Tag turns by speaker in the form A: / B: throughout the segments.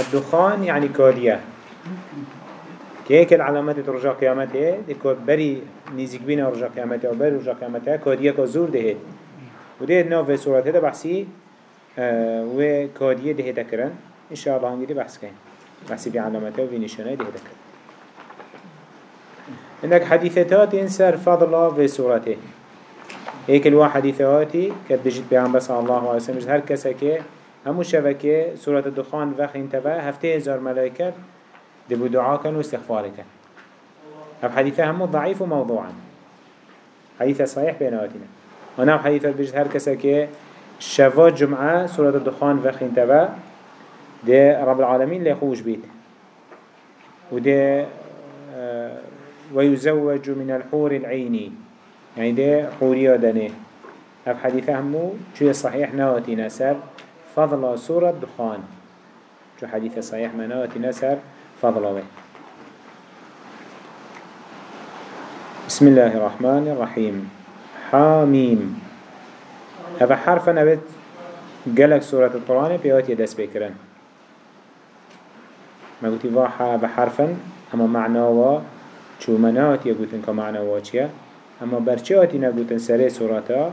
A: الدخان يعني كودية كيك العلامات رجاء قيامته دكو بري نيزك بينا رجاء قيامته أو بري رجاء قيامته كودية كزور ده وده نوع في سورة هذا بحثي آه وكودية ده تكرن إن شاء الله هنجي بحث كين. بحثي بعلامته وفي نشانه ده تكرن عندك حديثات إنسر فضل في سورته هيك الواحد حديثاتي بجد بيعمل صلى الله عليه وسلم هر كسكه همو شبكه سورة الدخان وقت انتبه هفته هزار ملائكة دبو دعا كان واستغفار كان هب حديثة همو ضعيف وموضوعا حديثة صحيح بيناتنا ونعم حديثة بجد هر كسكه شفات جمعة سورة الدخان وقت انتبه ده رب العالمين ليخوش بيت وده آه ويزوج من الحور العيني يعني ده حوريا دنه هف حديثة همو شو صحيح نواتي نسر فضل سورة دخان. شو حديث صحيح منواتي نسر فضل بسم الله الرحمن الرحيم. حاميم. هذا حرف نبت قالك سورة القرآن بيوت يدس بكرن. ما قلت واحا بحرفا أما معناه شو منات يقولن كمعنى واتشيا أما برچاتی نگوتن سره سوراتا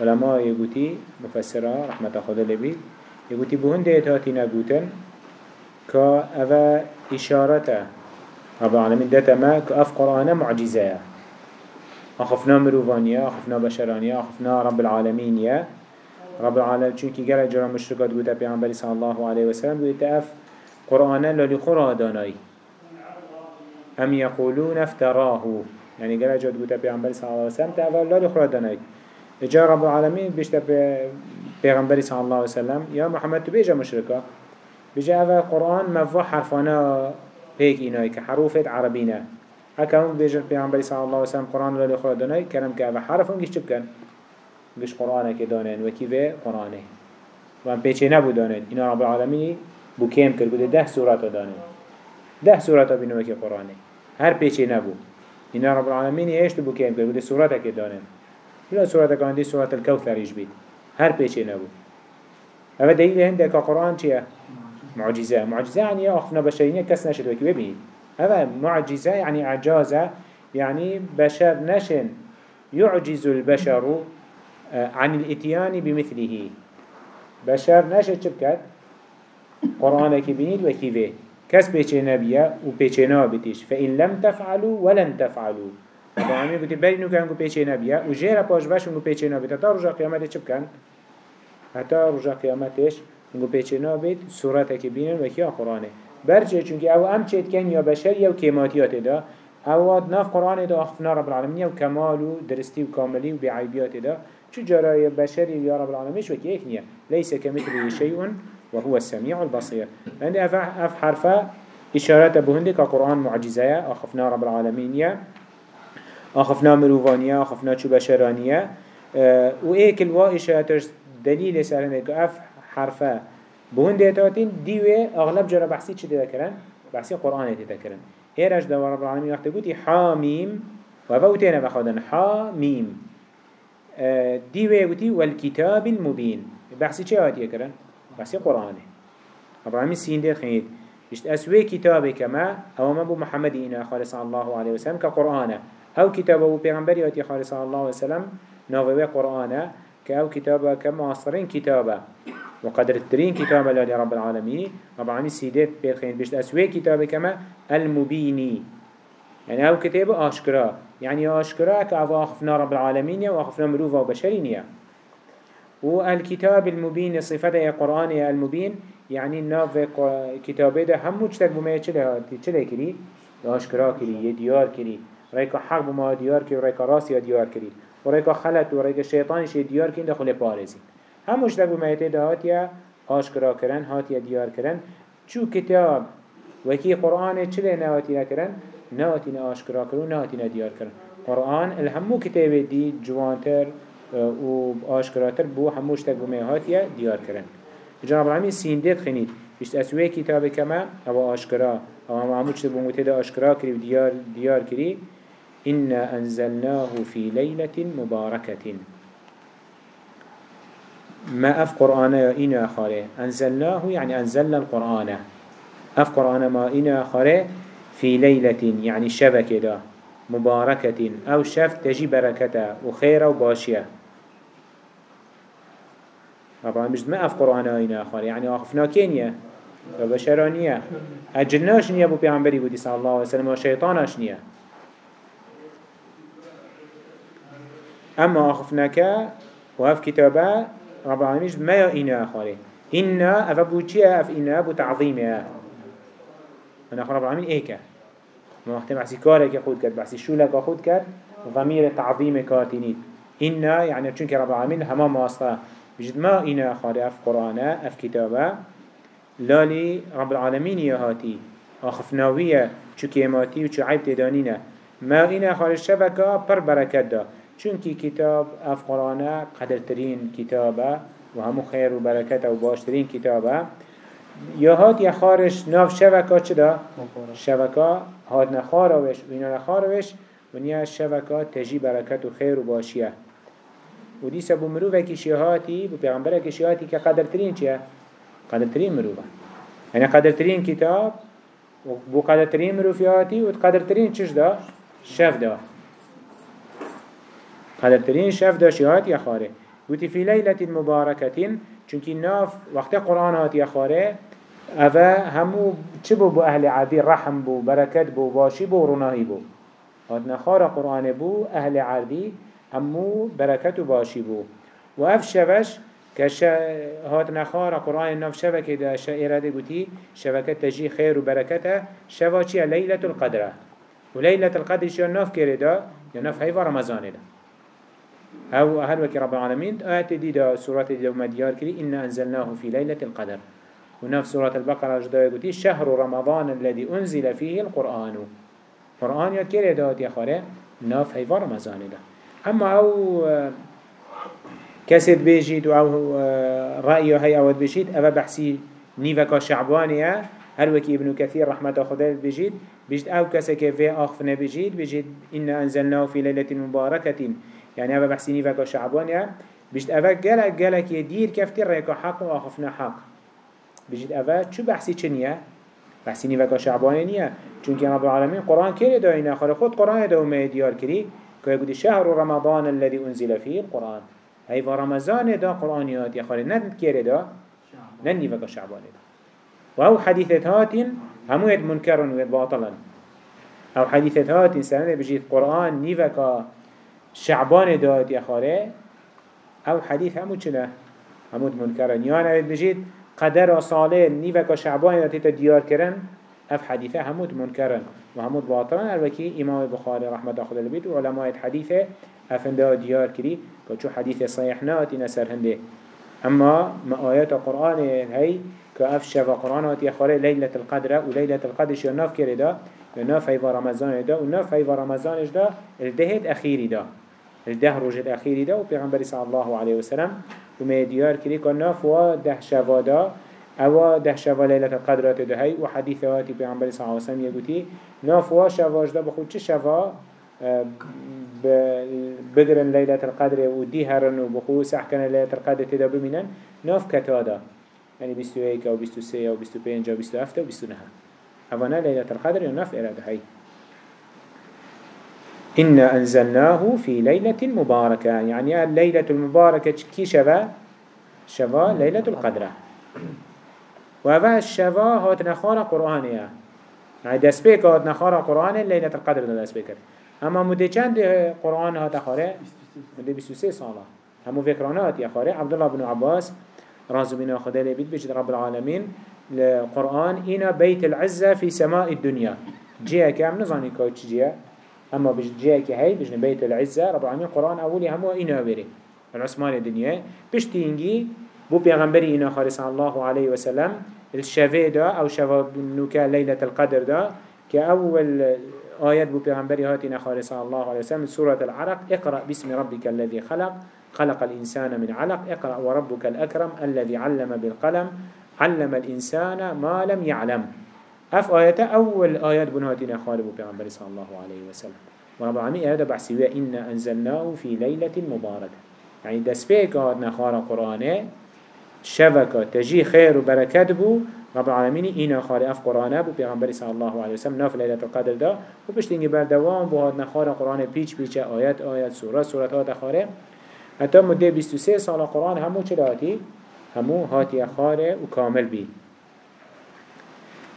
A: علماء يقولي مفسرة رحمة خدا لبي يقولي بهن ديتاتي نگوتن كا اوه اشارتا رب العالمين داتا ما كأف قرآن معجزة. أخفنا مروفانيا أخفنا بشرانيا أخفنا رب العالمين يا رب العالمين چونكي قال جرى مشركات قوتا بيعنبري صلى الله عليه وسلم قلت أف قرآن للي خرا داناي أم يقولون افتراه يعني قال جد قلت بيغمبر صلى الله عليه وسلم تأول لا لخرا دنايك جا رب العالمین بیشتر پیغمبری صلی الله علیه وسلم یا محمد تو بیجا مشرکا. بیجا اول قرآن مفوا حرفانه پیک اینایی که حروفت عربینه. هکه اون بیجا پیغمبری صلی الله علیه وسلم قرآن را لخورا دانه کرم که اوه حرف اونگیش چی بکن؟ بش قرآنه که و کیوه قرآنه. و هم پیچه نبود دانن. اینا رب العالمینی بو کم کرد بوده ده سورت دانن. ده سورت بینوه که قرآنه. هر پیچه نبود. اینا رب العالمینی هشت بو کم کرد بوده سورت که دانه بلا سورة كان دي سورة الكوثر يجبيت هر بيشي نبو هذا دليل هندك القرآن شيء معجزة معجزة يعني أخفنا بشرينية كس نشد وكي ببين هذا معجزة يعني إعجازة يعني بشر نشن يعجز البشر عن الاتيان بمثله. بشر نشد شبكت قرآن كبينيد وكيفه كس بيچه نبيه و بيچه نابتش فإن لم تفعلوا ولن تفعلوا. فهمي قلت بری نو کنگو پیچه نبیه و جیره پاش بش نگو پیچه نبید تا رجا قیامتش چه بکن؟ حتی رجا قیامتش نگو پیچه نبید صورت که بینن و کیا قرآنه برچه چونکه أو ام چید کن یا بشر یا کیماتیات دا أو ناف قرآن دا اخفنا رب العالمین و کمال و درستی و کاملی و بعیبیات دا چو جرای بشری یا رب العالمینش و که ایک نیه لیس کمثله شیئون وهو السميع البصير عند أف حرفة إشارات بهندك كقرآن معجزة أخفنا رب العالمين يا أخفنا مروفانيا أخفنا شو بشرانيا أه وإيك الوا إشارات دليل سرنك أف حرفة بهندك تاتين ديوه أغلب جرى بحثي چه تذكرن بحثي قرآن تذكرن هيرش دوا رب العالمين وقت قلت حاميم وفوتين بخدن حاميم أه ديوه قلت والكتاب المبين بحثي چه آتي يكرن بس قرآنه. رب العالمين سين دير خير بشت أسوي كتابه كما أو ما بو محمد إنا خالص الله عليه وسلم كقرآنه أو كتابه بو پیغمبر ياتي خالص الله عليه وسلم نووي قرآنه كأو كتابه كمعاصرين كتابه وقدر الترين كتابه لرب العالمين رب العالمين سيدات بير بشت أسوي كتابه كما المبيني يعني أو كتابه أشكرا يعني أشكرا كأفا أخفنا رب العالمين وأخفنا مروفا وبشرين والكتاب المبين صفته القرآن المبين يعني ناف كتابه ده همو چتك بما چله چله كري اشكرا كري يديار كري ریکا حق ما دیار کرد ریکا یا دیار کری، و ریکا خلط و ریکا شیطانش دیار کرد داخل پارزی هموش دگو میته دهاتیا آشکرا کردن هاتیا دیار کردن چو کتاب و کی قرآن چله نهاتیا کردن نهاتی نه آشکرا کردن نهاتی نه دیار کردن قرآن الهمو کتاب دی جوانتر و آشکراتر بو هموش دگو میهاتیا دیار کردن جناب العالمین سیندت خنید. بیشت اسوی کتاب کما او آشکرا. او همو چه میته ده آشکرا کری و دیار, دیار کری. إنا أنزلناه في ليلة مباركة. ما أف قرآن إنا خاله أنزلناه يعني أنزلنا القرآن. أف قرآن ما إنا خاره في ليلة يعني شبكة دا مباركة. أو شف تجي بركته وخير وباشية طبعا مش ما أف قرآن إنا خاره يعني أخفنا كينيا وبشرانية أجلناش نيا. بو بيعنبري بودي صلى الله عليه وسلم. وشيطاناش نيا. أما أخفناك وهف كتابة رب العالمين ما يا إنا خاره إنا أفبو چيا أف إنا أبو تعظيمها أنا أخو رب العالمين إيكا ما وقت بحسي كارك خود كد بحسي شولك خود كد ضمير تعظيم كاتنيت إنا يعني چونك رب العالمين هما مواصلة بجد ما إنا خاره أف قرآن أف كتابة لالي رب العالمين يهاتي أخفناوية چو كيماتي وچو عيب تدانينا ما إنا خاره الشبكة پر بركت دا. چونکی کتاب اف قرآن قدرترین کتابه و همو خیر و برکت و باشترین کتابه یا هات یا خارش ناف شبکا چه دا؟ شبکا هات نخاروش و اینا نخاروش و نیا شبکا تجی برکت و خیر و باشیه و دیسا بو مروفه کشیهاتی بو پیغمبره کشیهاتی که قدرترین چیه؟ قدرترین مروفه یعنی قدرترین کتاب و بو قدرترین مروفیاتی و قدرترین چش دا؟ شف دا قدرترین شف دا شیهات یا خاره وتي في ليلة مباركة چونكي ناف وقت قرآن هات يا خاره أفا همو چبو بو أهل عادي رحم بو بركت بو باشي بو رناهي بو. هات نخار قرآن بو أهل عادي همو بركت باشي بو. وأف شفش كش هات نخار قرآن ناف شبكة دا شائرة دي قوتي شبكة تجي خير وبركته شفاچيا ليلة القدرة وليلة القدر. شو كيردا يا ناف هيفا رمضان ده. أو هل وكي رب العالمين. آيات دي دا سورة دي وما ديار كري إنا أنزلناه في ليلة القدر. ونفس سورة البقرة جدا يقول شهر رمضان الذي أنزل فيه القرآن. قرآن يا كيري دات يا خاري ناف هيفا رمضان ده. أما أو كسد بيجيد أو رأيه هي أود بيجيد أبا بحسي نيفكا شعبانية هل وكي ابن كثير رحمة خدا بيجيد بيجد أو كسك في أخفنا بيجيد بيجيد إنا أنزلناه في ليلة مباركة. يعني أبا بحسيني فكا شعبان يا بجد أبا جلك جلك يدير كفتر ريكا حق وأخفنا حق. بجد أبا شو بحسي چنيا بحسيني فكا شعبان نيا چونك رب العالمين قرآن كيري داينا خلا خود قرآن دو ما يديار كري كي يقول شهر رمضان الذي أنزل فيه القرآن. هاي رمضان دا قرآنيات يا خالي ند كيري دا؟ نني فكا شعبان دا وهو حديثة هات همو يد منكر ويد باطلا أو حديثة هات سنة بجيت قرآن نيفكا شعبان داد يا خاره أو حديث همو چنه. همو منكرن يانا بجيد قدر صالح نيفك شعبان داد تيتا ديار كرن اف حديثة همو منكرن وهمو باطلن الوكي امام بخاري رحمة الله البيت وعلماء الحديثة افنده ديار كري كتشو حديث صحيح ناتي نسر هنده اما ما آيات القرآن هاي كأف شفا قرآن يا خاره ليلة القدر وليلة القدر شو ناف كري دا ناف هيفا رمضان دا وناف هيفا رمضان دا الدهد أخيري دا الده روج الأخير ده وبيغمبر صلى الله عليه وسلم وما ديار كري كان نافوا ده شوادا أو ده شوا ليلة القدرات ده هاي وحديثات بيغمبر صلى الله عليه وسلم يقولي نافوا شواج ده بخود چه شوا؟ بدرن ليلة القدر ودي هرن وبخو سحكن ليلة القدر تدا بمنن ناف كتادا يعني بستو هيك أو بستو سي أو بستو بينجا أو بستو أفتا أو بستو نها أفنا ليلة القدر يناف إرادة هاي إنا أنزلناه في ليلة مباركة. يعني الليلة المباركة كي شبا؟ شبا ليلة القدرة وهذا الشبا هات نخارة قرآنية. يعني دسبيك هات نخارة قرآن ليلة القدر دسبيك أما مدة چند قرآن هات خارة مدة بسوسي صالة همو فكرانات يا عبد الله بن عباس رازو بنا خدا لبيت بجد رب العالمين القرآن إنا بيت العزة في سماء الدنيا جيه كام نظاني كوتش جيه أما بجي كي هاي بجن بيت العزة رب العالمين قرآن أولي همو اينا بري العثمان الدنيا. بشتينجي بو بيغمبري اينا خالص الله عليه وسلم الشفاء دا أو شفاء نوكا ليلة القدر دا كأول آيات بو بيغمبري هاتنا خالص الله عليه وسلم سورة العرق اقرأ باسم ربك الذي خلق خلق الإنسان من علق اقرأ وربك الأكرم الذي علم بالقلم علم الإنسان ما لم يعلم. اف آيات أول آيات بنهاتنا خالب بيغمبر صلى الله عليه وسلم. ورب العالمين آيات بحسيوه إنا أنزلناه في ليلة مباركة. يعني دسبيك آيات نخار قرآن شبكة تجي خير وبركات بو. رب العالمين إينا خاري أف قرآن بو پیغمبر صلى الله عليه وسلم ناف ليلة القدر دا. و بشتنگي بردوام بو هاد نخار قرآن بيچ بيچ آيات آيات سورة سورة هات خاره. حتى مدة 23 سال قرآن همو چلاتی همو هاتي خاره و كامل بي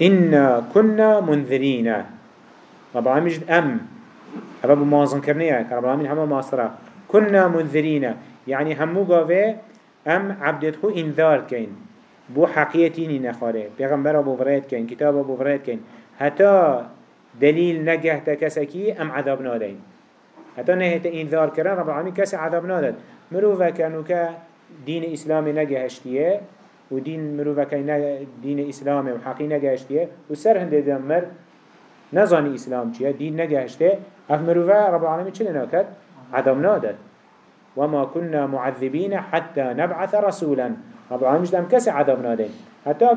A: إنا كنا منذرين. رب العالمين جد أم. هذا بمازن كرنيه رب العالمين همو ماصرة كنا منذرين. يعني همو قاوه أم عبدت خو إنذار كين بو حقيتيني نخاره. پیغمبر ابو فريد كين كتاب ابو فريد كين حتى دليل نجه تكسكي أم عذاب نادين حتى نهت إنذار كرن رب العالمين كسي عذاب نادد مروفا كانوا كدين إسلامي نجه اشتيه ودين مروفا كان دين إسلامي وحقي نجه اشتيه وسر هند دمر نزاني إسلام چيه دين نجه اشتيه اف مروفا رب العالمين چلي ناكد عذاب نادد وما كنا معذبين حتى نبعث رسولا. رب العالمين مش دام كسي عذاب نادين حتى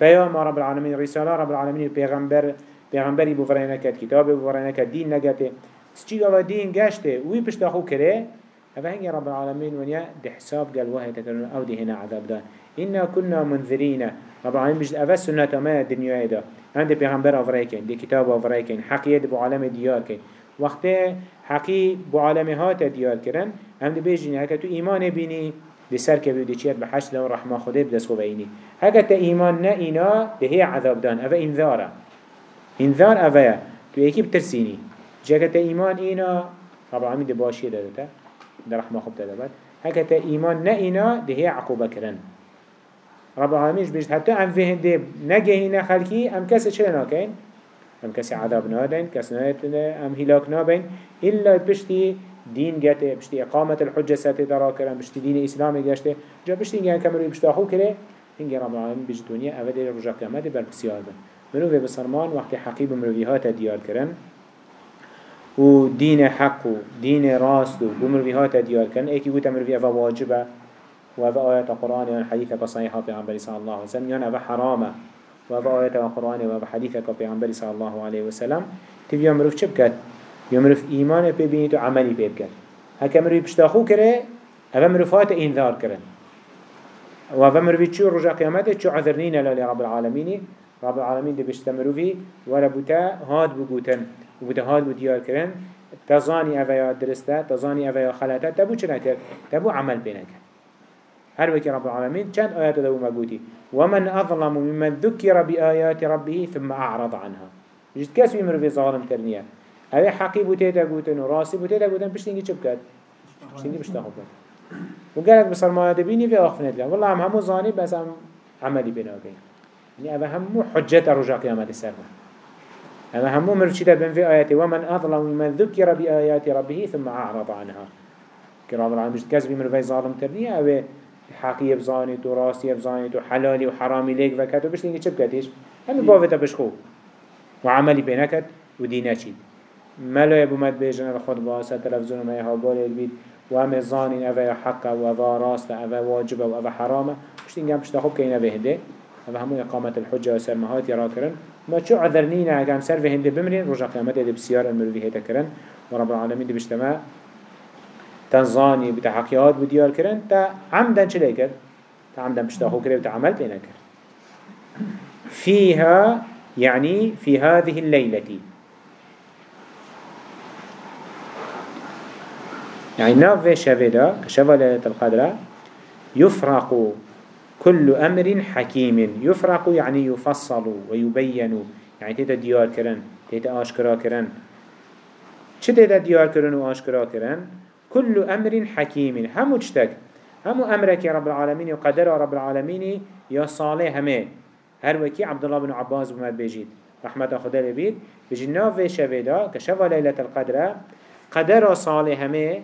A: بيام رب العالمين رسالة رب العالمين پیغمبر پیغمبری بفرینه کد کتاب بفرینه کد دین نگته سچی أو دین گشته وی پشت خو کره اوه هنگی رب العالمين ونیا ده حساب قال وهي تكرون أو ده هنا عذاب ده إنا كنا منذرين. رب العالمين بجد أفا سنة ما الدنيا ده عند پیغمبر افريكين دي كتاب افريكين حقية بو عالم ديار كين وقت حقي بو عالم هات ديار كرن هم دي بيجين هكا تو إيمان بيني دي سر كبير دي چير بحش لو رحمة خده بدس خو بيني هكا تا إيمان نا إنا ده هي عذاب دان. أفا إنذارا إنذار أفا تو يكي بترسيني جاكا تا إيمان إنا رب العالمين دي باشي دادتا ده رحمة خب تدبت هكا تا إيمان نا إنا ده هي عقوبة كرن رب العالمين بيجد حتى أم فيه دي نجهينا خلقي أم كسي چلنا كين أم كسي عذاب نادين كسي أم هلاك نابين إلا بشتي دين جاته بشتي إقامة الحجة ساتي درا كرن بشتي دين إسلامي جاشته جا بشتي إنجان كمرو بشتي أخو كره إنجا رب العالمين بيجد دنيا أفدي رجا قيامات بربسيار بن منو في بسرمان وقت حقيب مروفيهات ديار كرن و دين حق و دين راست و بمروفيهات ديار كرن ايكي قوتا مروفي أفا واجبه. وهذا آيات القرآن والحديث كصحيحة في عمبر صلى الله عليه وسلم. يعني هذا حرامة وهذا آيات القرآن وهذا حديث في عمبر صلى الله عليه وسلم. تبي مروف شبكت يمروف إيمان ببينيت وعملي بيبكت هكا مروف بشتاخو كره هذا مروفات إنذار كرن وهذا مروف شو رجع قيامته شو عذرنين لرب العالمين رب العالمين دي بيشتمروفي ولا بوتا هاد بقوتن وبوتا هاد بوديار كرن تزاني أفيا درسته تزاني أفيا خلاته تبو چنكر تبو عمل بينك هر وكي رب العالمين كان آيات دو مقوتي ومن أظلم ممن ذكر بآيات ربه ثم أعرض عنها. جد كاس بيمر في ظالم ترنيا هذا حقي بوتيتا قوتن وراسي بوتيتا قوتن بشتنجي چبكت بشتنجي بشتاخو كت وقالك بصرمانة دبيني في أخفنت لها والله هم همو ظاني بس هم عملي بنا وكي يعني هذا همو حجة رجع قيامة السابق هذا همو مرشدة بن في آياتي ومن أظلم ممن ذكر بآيات ربه ثم أعرض عنها. كرام العالمين مش كاس بيمر في ظالم ترنيا أو حقی بزانی تو راستی بزانی تو حلالی و حرامی لیک وکت و بشت اینگه چه بکتیش؟ همین باوتا بشخو و عملی بینکت و دینه چید ملای بومد بیجن خود باسه تلفزیون ما ها بال البید و همه زانین اوه حق و اوه راست و اوه واجب و اوه حرامه بشت اینگه هم بشت خوب که اینه بهده اوه همون اقامت الحجة و سرمهات یرا کرن. ما چو عذرنینه اگه سر به هنده بمرین رجا قیامت ده بسیار المروی هیتا کرن. و رب العالمین ده بشتما تنظاني بتحقيات بديار كرن تا عمدا چلي كر تا عمدا بشتاخو كره وتعمل بينا كر فيها يعني في هذه الليلة يعني ناف شفدا كشفا ليلة القدر يفرق كل أمر حكيم يفرق يعني يفصل ويبين يعني تيتا ديار كرن تيتا آشكرا كرن چه تيتا ديار كرن وآشكرا كرن كل أمر حكيم. همو جتك همو أمرك يا رب العالمين وقدر رب العالمين يا صالح همه. هر وكي عبد الله بن عباس بمد بيجيد رحمة خدا لبيد بيجي ناف شفيدا كشفا ليلة القدر. قدر صالح همه.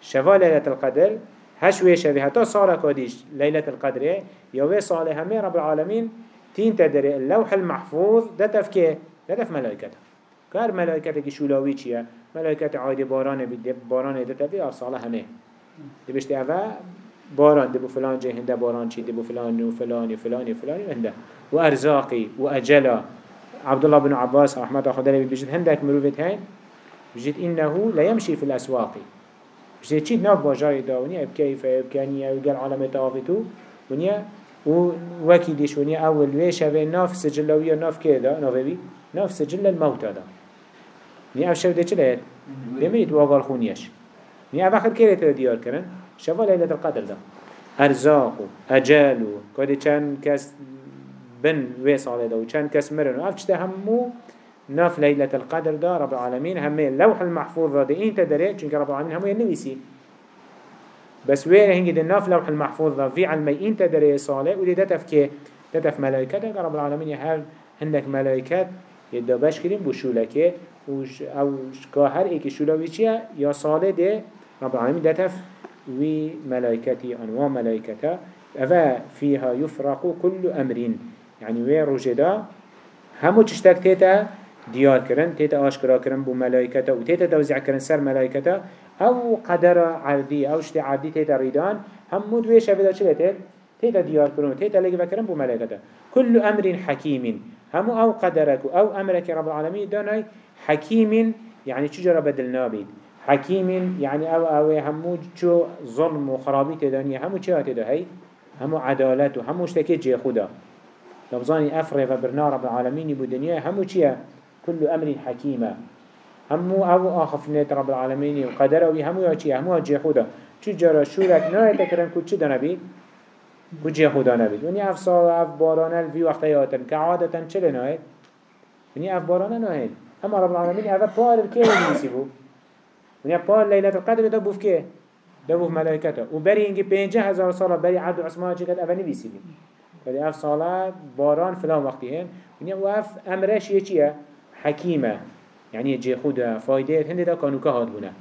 A: شفا ليلة القدر. هشوي شفي حتى صالح كوديش ليلة القدر. يوي صالح همه رب العالمين تين تدري اللوح المحفوظ. ده تفكي ده تف ملائكته كار ملائكته شولاوي چيه ملائكة عادي باران بده باران ده تبي أرسالة همه. دي بشتي أفا باران دبو فلان جه هنده باران چي دبو فلان و فلان و فلان و فلان هنده. وأرزاقي وأجلا عبد الله بن عباس رحمة الله خدالي بيجد هندك مروفت بيجد إنه لا يمشي في الأسواق. بيجد چيد ناف باجاري دا ونيا بكيف بكانية وقال عالم تافتو ونيا و وكي ديشوني أول ويش هذا ناف ناف كده ناف بي ناف سجل الموت هذا ني أف شو ده چلت دميت واقال خونيش ني أف آخر كده تديار كرن شفا ليلة القدر ده أرزاق أجال كده كان كاس بن ويس على ده وكان كاس مرن أف چته همو ناف ليلة القدر ده رب العالمين هم اللوح المحفوظ ده إيه تدري چونك رب العالمين همو ينويسي بس وين هنجي ده ناف لوح المحفوظ ده في علمي إيه تدري صالح ودي ده تفكي ده تف ملائكة رب العالمين يهل هندك ملائكات يدبش كريم بشولكه أو كهر ايك شولاوي چيا يا صالح ده رب العالمين ده تف وي ملائكتي انواع ملائكتا أفا فيها يفرق كل أمر يعني وي رجدا همو تشتك تيتا ديار كرن تيتا آشكرا كرن بو ملائكتا و تيتا توزع كرن سر ملائكتا أو قدر عردي أو شتي عردي تيتا ريدان همو دوي شفدا چلي تيت تيتا ديار كرن تيتا لغي بكرن بو ملائكتا كل أمر حكيم همو أو قدرك أو أمرك رب العالمين داناي حكيم يعني چجرا بدل نابيد حكيم يعني أو أو همو چو ظلم و خرابي تدانية همو چه هاته ده هي همو عدالت و همو اشتكي جي خدا. لبزاني افره و برنا رب العالمين بو دنيا همو چيه كل أمر حكيمة همو أو آخفنات رب العالمين و قدره وي همو يا چيه همو جي خدا. چو جرا شورك نايه تكرن كو چه ده نبيد كو جي خدا نبيد وني اف صار اف بارانه الفي وقت ياتن كعادة چه لنايه وني اف بارانه نايه اما رب العالمين هذا بار الكيل يسيبو ونیا پار لیلت القدر دا بوف که دا بوف ملائکتا و بری اینگه پینجه هزار ساله بری عبد عثمان چه کد اول نویسیدیم ولی اف ساله باران فلان وقتی هن ونیا و اف امرش چیه حکیمه يعني جي خدا فايدة هند دا كانوا كهاد بنا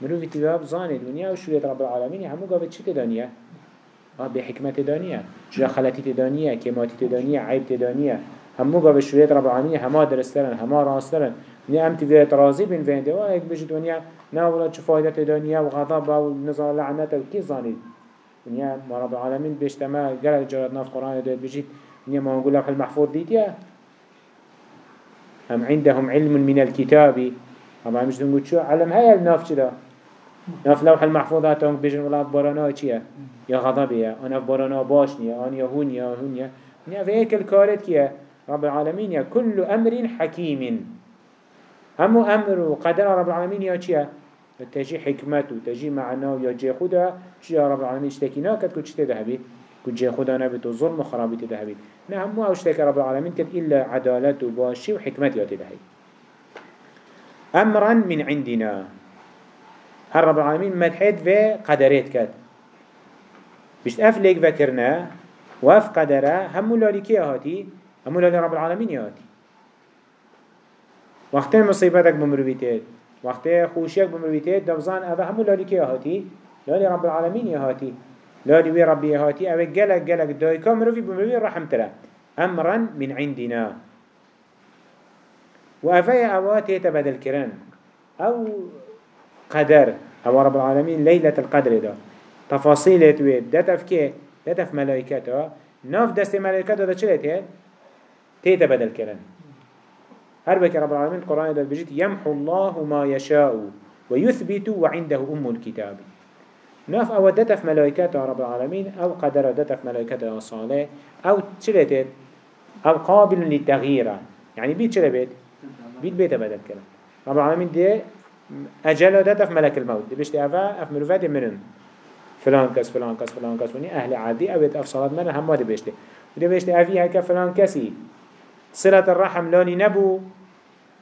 A: مروف اتباب زاند ونيا وشوية رب العالمين همو قابت؟ آه بحكمة تدانية جا خلاتي تدانية كماتي تدانية عيب تدانية همو قابت شوية رب العالمين هما درسترن هما راسترن. ونيا ام تبقى رازي بين فين ده وهيك بجد ونيا نا ولا چه فايدة دنيا وغضب ونزال لعنته وكي ظاني ونيا ما رب العالمين بيشتما قال جرات ناف قرآن ده بجد ونيا ما نقول لك المحفوظ ديت يا هم عندهم علم من الكتاب. أما مش نقول شو علم هاي الناف كده ناف لوح المحفوظات هم بيجن ولا برانا چيه يا غضب يا أنا برانا باشنيا أنا يهون يا هون يا ونيا في هيك الكارت كيه رب العالمين يا كل أمر حكيم همو أمر وقدر رب العالمين يا چيا تجي حكمته تجي معناه يا جي خدا. چيا رب العالمين اشتكينا كد كد شتى ذهبي كد جي خدا نبت وظلم وخرابي تذهبي نعم مو اشتكى رب العالمين كد إلا عدالته وباشي وحكمت يا تذهبي أمرا من عندنا. هر رب العالمين مدحت في قدرات كد بشت أفليك ذكرنا وف قدره همو لالي كي هاتي همو لالي رب العالمين يهاتي وقت مصيبتك بمرويتات وقت خوشيك بمرويتات دبزان اوه همو لالي كي هاتي لالي رب العالمين يهاتي لالي وي ربي يهاتي اوه قلق قلق دايكا مروي بمروي رحم ترى امرا من عندنا. وافايا اوات يتبدل كران أو قدر. أو رب العالمين ليلة القدر ده تفاصيل تويد ده تفكي ده تف ملائكته ناف دست ملائكته ده چلت هي تيتبدل كران هر بك رب العالمين القرآن ده بجيت يمحو الله ما يشاء ويثبت وعنده أم الكتاب. ناف أو دتف ملائكته رب العالمين أو قدر دتف ملائكته صالح أو تشلتت أو قابل للتغيير يعني بيت شلة بيت بيت بيت بدل كلام رب العالمين ده أجل دتف ملك الموت. ده بيشتي أفا أف مروفات منن. فلان كس فلان كس فلان كس وني أهل عادي أو أف صلاة منن هم ده بيشتي. وده بيشتي أفي هكا فلان كسي. صلة الرحم لاني نبو.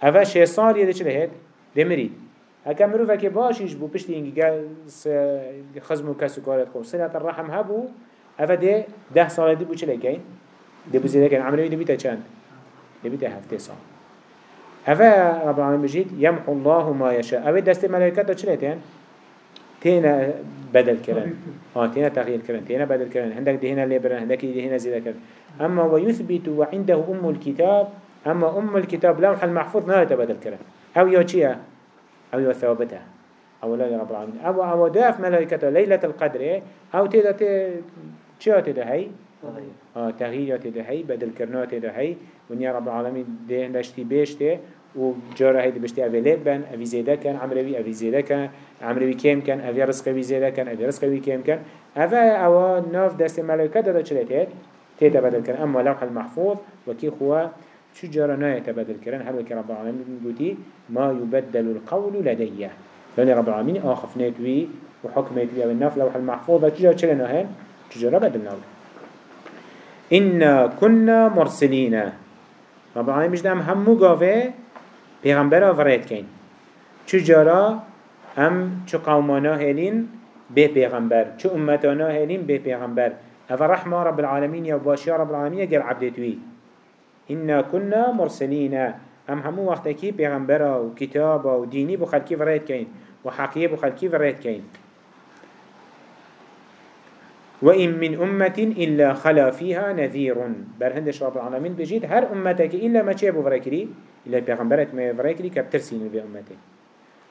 A: یه چه هید دمرید هکه مروفه که باشیش بو پشتی اینگی گل خزم و کس و کارت خوب سنت الرحم هبو. اوه ده ده سال دی بو لکین ده بو زیده کن عملوی ده بیتا چند ده بیتا هفته سال اوه رب العالمین بجید یمحو الله ما یشاء. اوه دست چه لیتین تینا بدل کرن آه تینا تغییر کرن تینا بدل کرن هندک دهنا لیبرن هندک دهنا زیده کرن اما ويثبت وعنده أم الكتاب أما أم الكتاب لوح المحفوظ لا يتبدل كره أو يوشيا أو يو ثوابتها أو لا رب العالمين أو أو داف ملائكة ليلة القدر. أو تدا تشيا تدا هاي آه تغيير تدا هاي بدل كرنا تدا هاي ونيا رب العالمين ده نشتي بيشته وجاره هيد بشتي أبي لبن أبي زيدا كان عمري أبي زيدا كان عمري كيم كان أبي رزق أبي زيدا كان أبي رزق أبي كيم كان. أفا أوا ناف دست ملائكة دا چلتت تتبدل كرن. أما لوح المحفوظ وكي خوا شو جرى يتبدل كرن؟ هل وكي رب العالمين قوتي ما يبدل القول لدي. لأن رب العالمين آخف نتوي وحكم نتوي أو الناف لوح المحفوظ. تجرى چلنا هن تجرى بدلنا إنا كنا مرسلين. رب العالمين مش دام همو قافة پیغمبر آفرید کن. چو جارا هم چو قومانا هلين به پیغمبر. چو امتانا هلين به پیغمبر. هذا رحمة رب العالمين يا باشي رب العالمين قال عبدتوي إنا كنا مرسلين أم همو وقتكي بيغمبرا وكتابا وديني بخلقي فريد كين وحقية بخلقي فريد كين وإن من أمة إلا خلا فيها نذير برهندش رب العالمين بجيد هر أمتك إلا ما تشيبو فريكري إلا بيغمبرت ما فريكري كبترسين بأمتك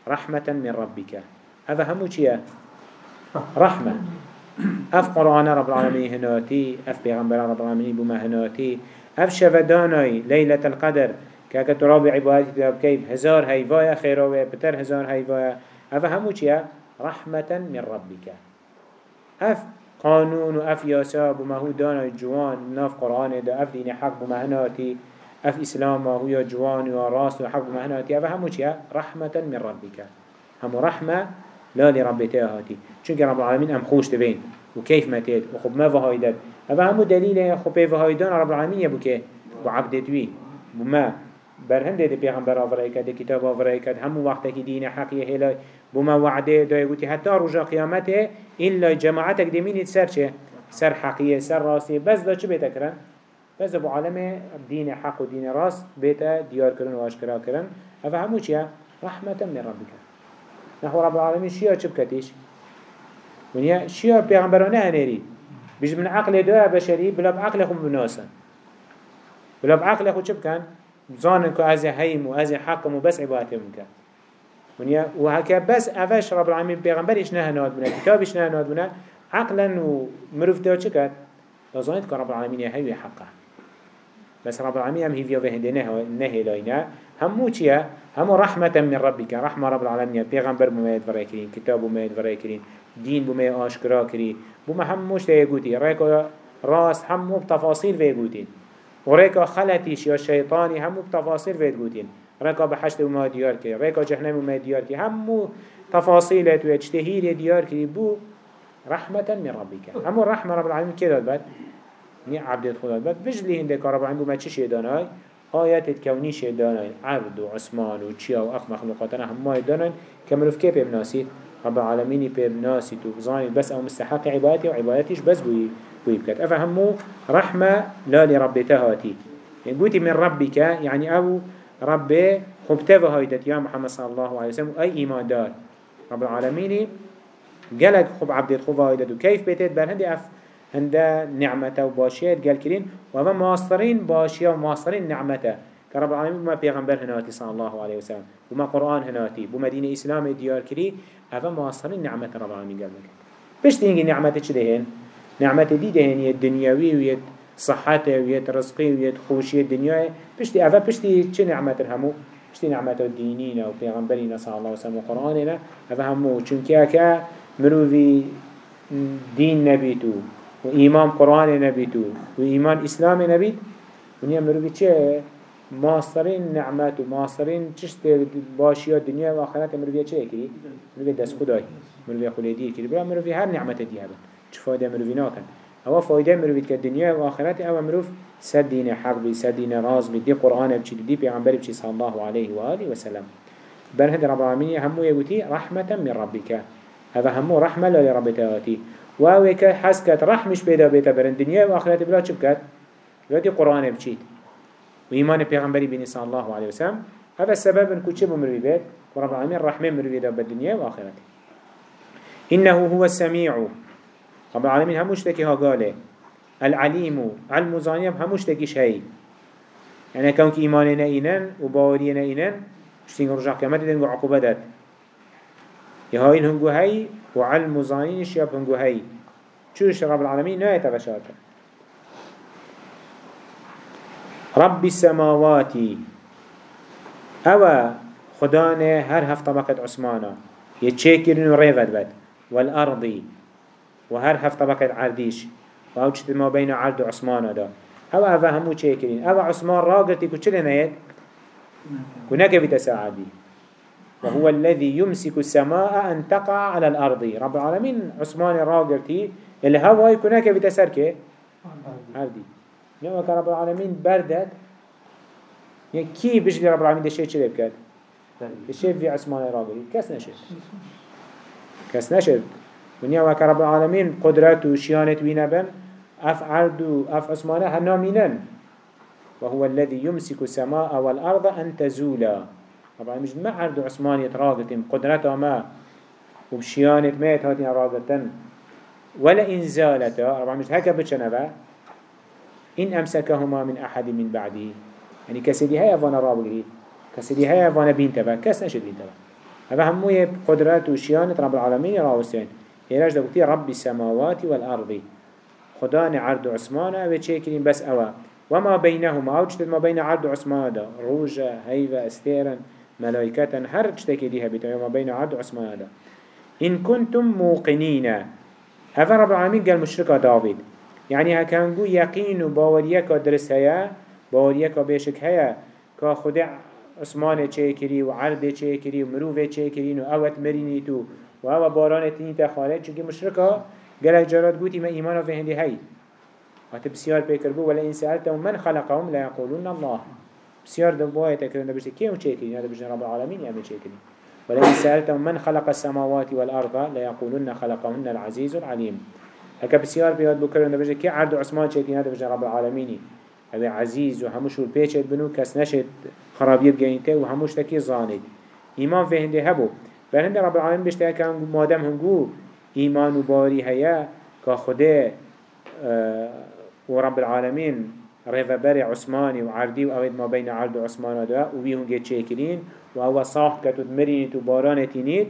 A: رحمة من ربك. هذا همو چية؟ رحمة. أف قرآن رب العالمين هناتي أف پیغمبر رب العالمين بما هناتي أف شفداناي ليلة القدر. كاكا ترابي عبادتي كيف؟ هزار هيفايا خيروه بتر هزار هيفايا. اف همو چيا رحمة من ربك. أف قانون و أف ياسا بما هو دانا جوان ناف قرآن دا أف دين حق بما هناتي أف إسلام هو يا جوان و راس و حق هناتي اف همو چيا رحمة من ربك. همو رحمة لا لربته هاتي چونك رب العالمين ام خوش تبين وكيف متيت وخب ما فهايدت هذا هم دليل خب فهايدان رب العالمين يبوكي وعبدتوي بما برهند دي پیغمبر آوره کرد کتاب آوره کرد. همو وقت که دین حقیه هلا بما وعده دای گوتی حتی رجا قیامته إلا جماعتك دمینید سر چه؟ سر حقیه سر راسته بس دا چه بیتا کرن؟ بس ابو عالم دين حق و دين راس بيتا ديار كرن و اشكرا كرن افا همو چيا رحمة من ربك نحو رب العالمين شيا چه بكتش ونیا شیا پیغمبرانه هنری. بیش من عقل دو بشری بلا بعقل خود بناسن. بلا بعقل خود چه بکن؟ زانن که از هیم و از حقم و بس عبادتهم کن ونیا و هکا بس اوش رب العالمین پیغمبرش نه ناد بنا کتابش نه ناد بنا عقلا و چه کد لازانید که رب العالمین هیوی حقه. بس رب العالمين هم هيفيا وهنده نهي لاينا همو چيا؟ همو رحمة من ربك. رحمة رب العالمين. پیغمبر بميت فرائكرين كتاب بميت فرائكرين دين بمي آشكرا كري بما هم مش تيجوتي ريكا راس هم بتفاصيل فيجوتين وريكا خلتيش يا شيطاني هم بتفاصيل فيجوتين ريكا بحشت وما ديار كري ريكا جهنم وما ديار كري هم تفاصيل ويجتهير ديار كري بو رحمة من ربك هم الرحمة رب العالمين كده بات ني عبد خدا بات بجلي هندك رب العالمين بما تشي داناي آيات الكوني شيداناي عبد وعثمان وشيا وأخ مخلوقاتنا هم ما يداناي كملوف كيف بناسي رب العالمين ناسي تبزاني بس أو مستحق عبادتي وعبادتيش بس بوي بوي بكت افهمو رحمة لا لرب تهاتي قلت من ربك يعني أو ربي خبته هايدت يا محمد صلى الله عليه وسلم اي ايمان دار رب العالمين قالك خب عبد الخوف هايدت وكيف بيتت بل هندي اف هنده نعمته وباشيات قال كرين وما ماصرين باشيا وماصرين نعمته كرب العالمين بما پیغمبر هناتي صلى الله عليه وسلم بما قرآن هناتي بما دين إسلام ديار كري هذا مواصلين نعمة رب العالمين قال لك بش تيجي نعمة چه دهين نعمة دي دهين يد دنيوي ويد صحته ويد رزقي ويد خوشي الدنيا بش تي أفا بش تي چه نعمة همو؟ بش تي نعمة الدينين و پیغمبرين صلى الله عليه وسلم وقرآننا هذا همو چونك اكا مروفي دين نبيتو وإيمان قرآن نبيتو وإيمان إسلام نبيت ونيا مروفي چه؟ ماسترین نعمت و ماسترین چشت باشی دنیا و آخرت مروی چه کری؟ مروی دست خدای. مروی خلی دیر کری برای مروی هر نعمت دی هبن چه فایده مروی ناکن؟ أو فایده مروی که دنیا و آخرت أو مروف سد دین حق بی سد دین راز بی دی قرآن بچی دی پیغمبر بچی صلی الله علیه و آله و سلم. برهد رب العالمین همو یگوتی رحمتا من ربک. هذا همو رحمة لرب تاتي وهو حسكت رحمش بيدا بيتا برن دنيا وآخرت بلا چبكت بلا قرآن بچيت وإيمان پیغمبری بینی صلی الله علیه وسلم. هذا السبب ان كتشب مروي بيت ورب العالمين رحمه مروي ده بالدنيا وآخرته إنه هو السميع. رب العالمين هموش تكي ها قاله العليم علم زانيم هموش تكيش هاي يعني كونك إيماننا إينان وباورينا إينان شتين رجع كمات دنگو عقوبة دات يهاين هنگو هاي وعلم زانين شياب هنگو هاي شوش رب العالمين نا يتغشاته رب السماوات. أو خدانه هر هفته مكت عثمانا. يتشكرن وريفت بد. والأرض. وهر هف طبقة عرديش وهو ما بين عرض وعثمان دا أو أو همو چه کرین أو عثمان را گرتی که چلی نید که نکوی تساعدی وهو الذي يمسك السماء أن تقع على الأرض. رب العالمين عثمان راقرتي الهواء يكون هكا بتسركه عردي نعم رب العالمين بردت. يعني كي بجلي رب العالمين ده شيء چلي بكت ده شيء في عثمان راقري كس نشد. كس نشد. ونیا وک رب العالمین قدرت و شیانت وینبن أف عرض و أف عثمانه هنا مینن وهو الذي يمسك السماء والأرض أن تزولا. طبعا مش ما عرض عثمان يتراغتن قدرته ما وبشيانت ما يتهاتين راغتن ولا إن زالتا طبعا مش هكا بتشنبا إن أمسكهما من أحد من بعده. يعني كسدي هيا فانا رابقري كسدي هيا فانا بينتبا كس نشد بينتبا. هذا همو قدرات وشيانة رب العالمين راوستين هيراج دبوتي رب السماوات والأرض. خدان عرض عثمان چه بس أوا. وما بينهما أو ما بين عرض عثمان دا روجا هيفا استيرا ملائكة هر چتكي ديها بيتا بين عرض عثمان دا إن كنتم موقنين. هذا رب العالمين قال مشركة داود يعني هكانقو يقين باوريك درس هيا باوريك بيشك هيا كا خدع عثمان چه كري وعرض چه كري ومروفه چه كري وأوت مريني تو و هوا باران تینی تا خارج چونکه مشرکا گلک جارات گوتی ما ایمان في هندي هاي وقت بسيار بيكر بو ولا إن سألتهم من خلقهم لا يقولون الله. بسيار دبوها تكرن دبشت كيف تشيكين هذا بجن رب العالمين يا ولا إن سألتهم من خلق السماوات والأرض لا يقولون خلقهن العزيز العليم هكا بسيار بياد بكرن دبشت كي عرض عثمان تشيكين هذا بجن رب العالمين هذا عزيز وهمش البيتشت بنو كس نشت خرابيت جينته وهمش تكي زاند إيمان في هندي هبو فهند رب العالمين بيشتها كان مادم هنگو إيمان وباري هيا كخده ورب العالمين ريفا بري عثماني وعردي وأويد ما بين عرض وعثمان دا وبيهم جيت شاكرين وهو صاح كتود مرينت وباران تينيت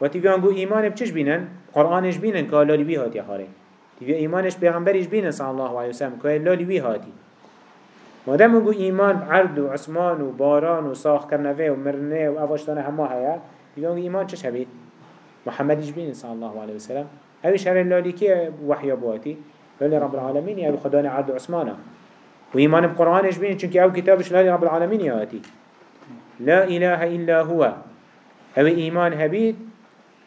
A: وتيجي عنقو إيمان بچش بينن قرآنش بينن كالالي بي هاتي خاري تيجي إيمانش بيغمبرش بينن صلى الله عليه وسلم كالالي بي هاتي مادام هنگو ایمان عرض و عثمان و باران و ساخ کرنوه و مرنه و افاشتانه همه هیا دیگه هنگو ایمان چه شبید؟ محمد بین صلی الله علیه وسلم اوش هر اللالی که وحی بواتی لالی رب العالمین یا خدان عرض و عثمانه و ایمان بقرآنش بین چونکه أو کتابش لالی رب العالمین یاتی لا اله إلا هو. أو ایمان هبید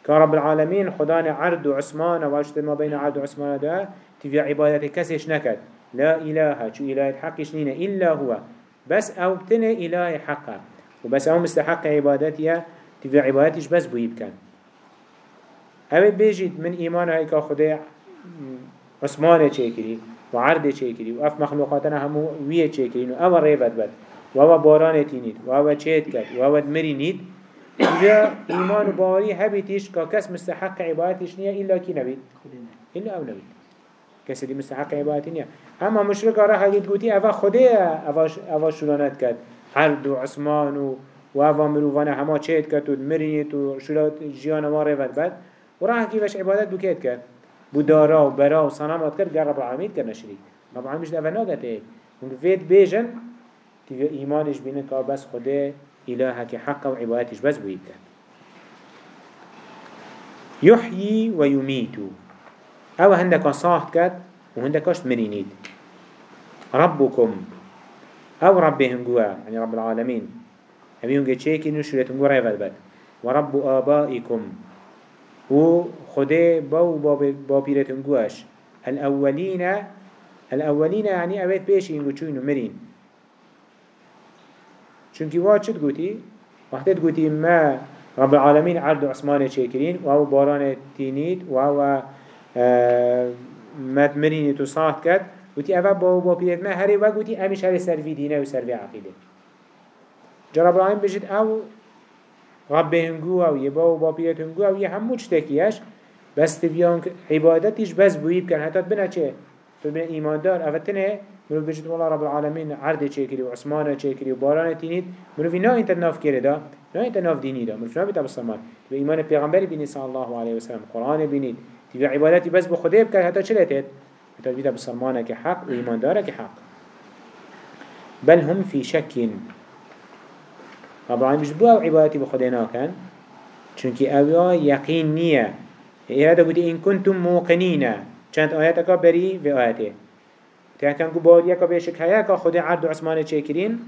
A: که رب العالمین خدان عرض و عثمانه و ما بین عرض و عثمانه ده تیوی عبادت کسیش نکد لا إله شو إله حقش نينا إلا هو. بس أو بتنا إله حقا وبس أو مستحق عبادتها تبع عبادتش بس بويب كان أو بيجيد من إيمان هيك خداع عثمانه چيكري وعرض چيكري وأف مخلوقاتنا همو ويه چيكري وأو ريبت بد وأو باران تينيد وأو چيت كد وأو دمري نيد إذا إيمان باري هبتش كاكس مستحق عبادتش نيا إلا كي نبيد إلا أو نبيد كسي دي مستحق عبادتين اما مشرك راح قد قوتي افا خده افا شلانت كد حرد و عثمان و و افا مروفانا هما چهت كد و مرينيت و شلات جيانا ما رفت بد و راح كيفش عبادت بو كد كد بو دارا و برا و صنامات كد قرب العالمين كد نشريك رب العالمين مش دفع ناقت إيه ونك فيت بيجن تيجي ايمانش بينك بس خده إلهك حق وعبادتش بس بويك يحيي ويميت أو هندك صاحت كد وهندكاش مرينيد ربكم أو رب هنگوا يعني رب العالمين همی هنگه چه نشورت هنگوا رای بد. ورب آبائكم و خده باو با پیرت هنگواش الأولين الأولين يعني أبيت بيش ينجو چوينو مرين چونكي واد شد قوتي وقتت قوتي ما رب العالمين عرض عثمان شاكرين وهو باران تينيد وهو آه مد مرینی تو صاحت کرد وتی اوه با با پیرت ما هری وقت وتی امیش هری سروی دینه و سروی عقیده جرب العالم بجد أو رب هنگو أو یه با و با پیرت هنگو أو یه همو چتکیش بس تبیان عبادتش بس بویب کن حتی بنا چه؟ تو بنا ایمان دار اوه تنه منو بجد والله رب العالمین عرض چه کری و عثمان چه کری و باران تینید. منو نه انت ناف کرده دا؟ نه انت ناف دینی دا. منو نابی تبصمان به ایمان پیغمبری بینید صلی الله علیه وسلم قرآن بینید. تبي عبادتي بس بخده بكر حتى چلتت حتى بيدا بسلمانك حق وإيمان دارك حق. بل هم في شك طبعا مش بوا عبادتي بخده ناكن چونك اوه يقين نية إيه هذا قلت إن كنتم موقنين. كانت آياتك بري في آياته. تيان كان قبالية كبيشك هيا خدا عرض عثمان تشكرين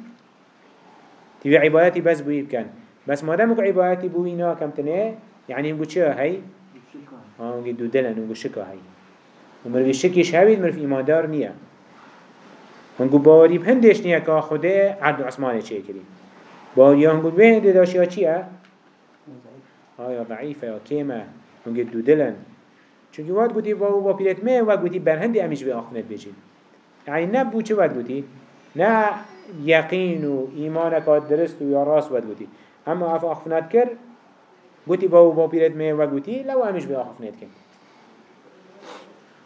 A: تبي عبادتي بس بوي بكن بس ما دامك عبادتي بوينا كم تنه يعني نقول شو هاي آه نقول دودلن نقول شكا هاي ومر في شكيش هاي مر في إيمان دار نيا هنگو باوری بهندش نیا که خدا عرض عثمان چه کری باوری هنگو بهنده داشت یا چیه؟ آیا ضعیفه یا هنگو دو دلن چونکه وقت گوتی با با پیلت می وقت گوتی برهندی امیش به آخنت بجید یعنی نبو چه وقت گوتی؟ نه یقین و ایمان که درست و یا راست وقت گوتی اما اف آخنت کر گوتی با با پیلت می وقت گوتی لو امیش به آخنت کن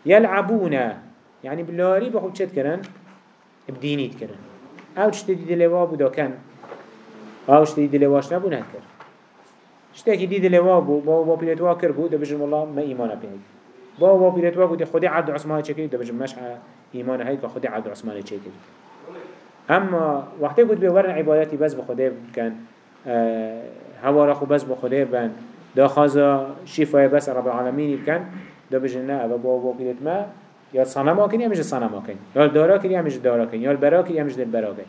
A: يلعبون يعني باللاري بخوب چت كرن بدينيت كرن أو تشتدي دلوا بودا كان أو تشتدي دلواش نبو نكر اشتاكي دي دلوا بو با با بيرتوا كر بو ده بجم الله ما ايمانا بينك با با بيرتوا ده خدي عبد عثمان چكري ده بجم مش ايمان هاي خدي عبد عثمان چكري اما وقتی بود به ورن عبادتی بس بخدا كان هوا را خو بس بخدا بن. دا خازا شفای بس رب العالمین بکن دا بجن نه و با با پیلت ما یا صنما کنی همیشه صنما کنی یا دارا کنی همیشه دارا کنی یا برا کنی همیشه دل برا کنی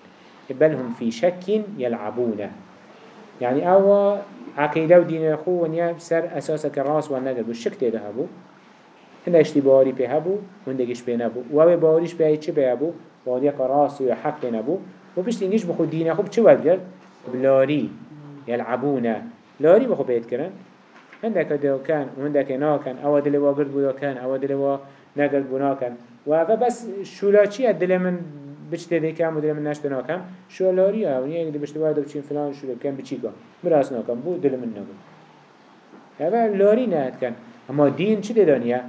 A: بل هم في شك يلعبون يعني أو عقيدة ودين خو ونيا سر أساسا كراس والنقل بالشك تيده هبو. هنده اشتباري به هبو وهندهش به نبو. وهو باوريش به چه به هبو؟ باوريا كراس و حق نبو. و بشت انجيش بخو دين خو بچه ود کرد؟ بلاري يلعبون لاري بخو بيت کرن. هنده كده كان وهنده كنا كان أو دلوا قرد بودا كان أو دلوا نقرد بنا كان وهذا بس شولا چي دل من بچ ده کم و دل من نشت ناکم شو لاری ها و یک دی بشت وارد بچین فلان شو بکن بچی کن براس ناکم بو دل من نبو هوا لاری نهد کن اما دین چی دانیه؟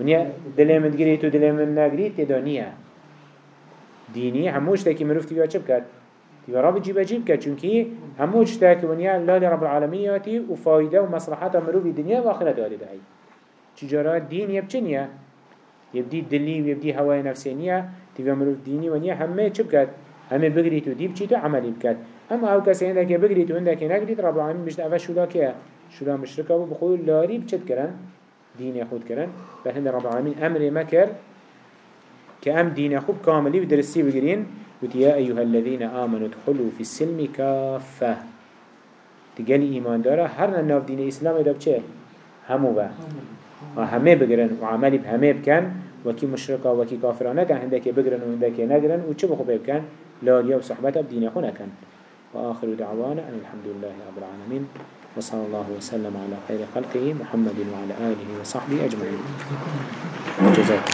A: ونیا دل من گری تو دل من نگری تدانیه دینی هموش تاکی مروف تبیا چه بکرد؟ تبیا رب جیب جیب کرد چونکی هموش تاکی ونیا لال رب العالمینیاتی و فایده و مصلحت مروفی دنیا و آخرت آلی بهی چجارا دین یب چنیه؟ يبدي دلي ويبدي هواي نفسانية تبقى مروف ديني ونيا همه چه بكت همه بگريتو ديب چيتو عملي بكت اما أو كسي عندك بگريتو عندك نگريت رب العالمين بشت اوه شولا كيه شولا مشركة وبخوي لاري بچت كرن دين يخود كرن بهند رب العالمين أمر مكر كأم دين يخوب كاملي ودرسي بگرين قلت يا أيها الذين آمنوا ادخلوا في السلم كافة تقالي إيمان دارا هرنا ناف دين الإسلام دا بچه همو با همه بگرن وعملي بهمه بكن وكي مشركة وكي كافرانه كان هندك بقرن وهندك نقرن وچه بخو بيبكن لا ليا وصحبته بدين كان وآخر دعوانا أن الحمد لله رب العالمين وصلى الله وسلم على خير خلقه محمد وعلى آله وصحبه أجمعين جزاك